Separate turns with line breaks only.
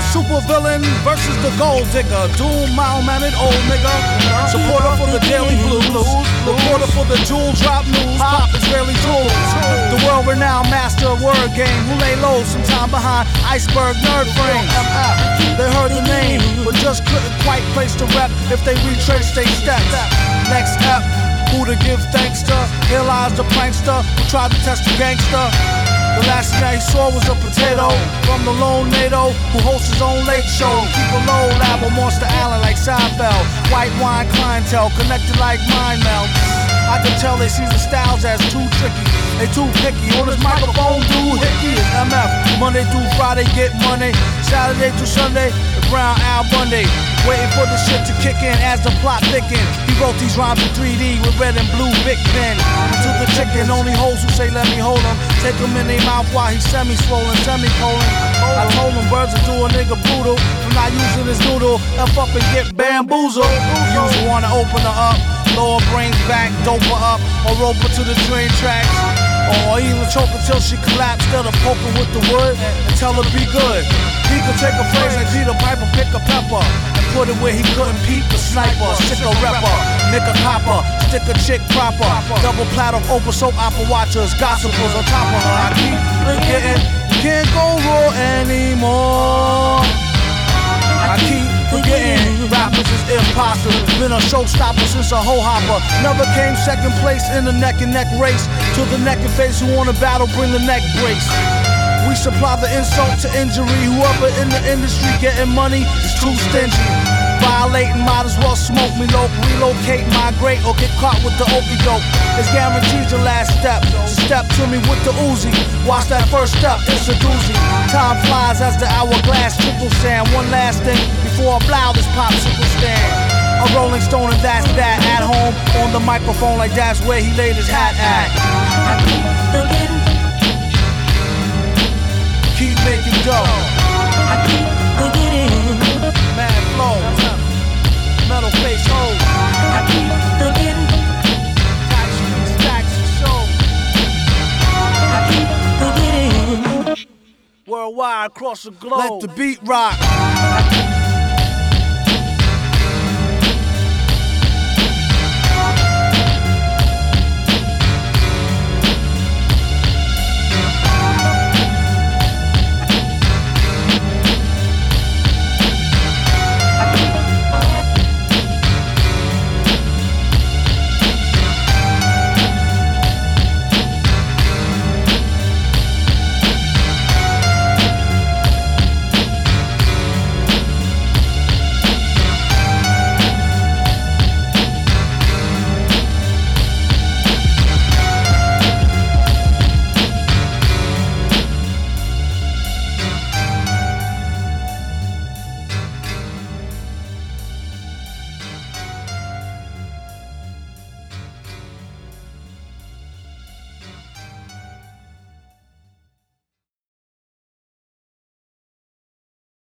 The super villain versus the gold digger. Doom mild-mannered old nigga. Supporter for the daily blues. Reporter for the jewel drop news. Pop Israeli tools. The world-renowned master of word game. Who lay low sometime behind iceberg nerd frames. They heard the name, but just couldn't quite place the rep if they retraced their steps. Next step. Who to give thanks to? Here lies the prankster who tried to test the gangster. The last thing I saw was a potato from the lone NATO who hosts his own late show. Keep a low lab on Monster Island like Seinfeld. White wine clientele connected like mind meld. I can tell they see the styles as too tricky. They too picky. On his microphone, Monday through Friday, get money. Saturday through Sunday, the Brown Al Monday. Waiting for the shit to kick in as the plot thickens. He wrote these rhymes in 3D with red and blue Bic pen. To the chicken, only hoes who say let me hold him. Take him in their mouth while he's semi-swollen, semicolon. I told him birds will do a nigga brutal. From not using his noodle, F up and get bamboozled. You wanna open her up, lower brains back, dope her up, or rope her to the train tracks. Oh, or even choke until she collapsed instead of poking with the wood and tell her be good. He could take a phrase like Peter Piper, pick a pepper, and put it where he couldn't peep the sniper, stick a rapper, nick a copper, stick a chick proper, double platter Oprah soap opera watchers, gossipers on top of her. I keep forgetting, can't go raw anymore. Showstopper since a hoe hopper. Never came second place in the neck and neck race. To the neck and face who wanna battle, bring the neck brace. We supply the insult to injury. Whoever in the industry getting money is too stingy. Violating, might as well smoke me low. Relocate, migrate, or get caught with the doke. It's guaranteed your last step. Step to me with the Uzi. Watch that first step, it's a doozy. Time flies as the hourglass triple sand. One last thing before I blow this rolling stone and that's that. At home, on the microphone, like that's where he laid his hat at. I Keep making dough. I keep forgetting. Mad flow. Metal face hold. Tax free stacks and show. Worldwide across the globe. Let the beat rock.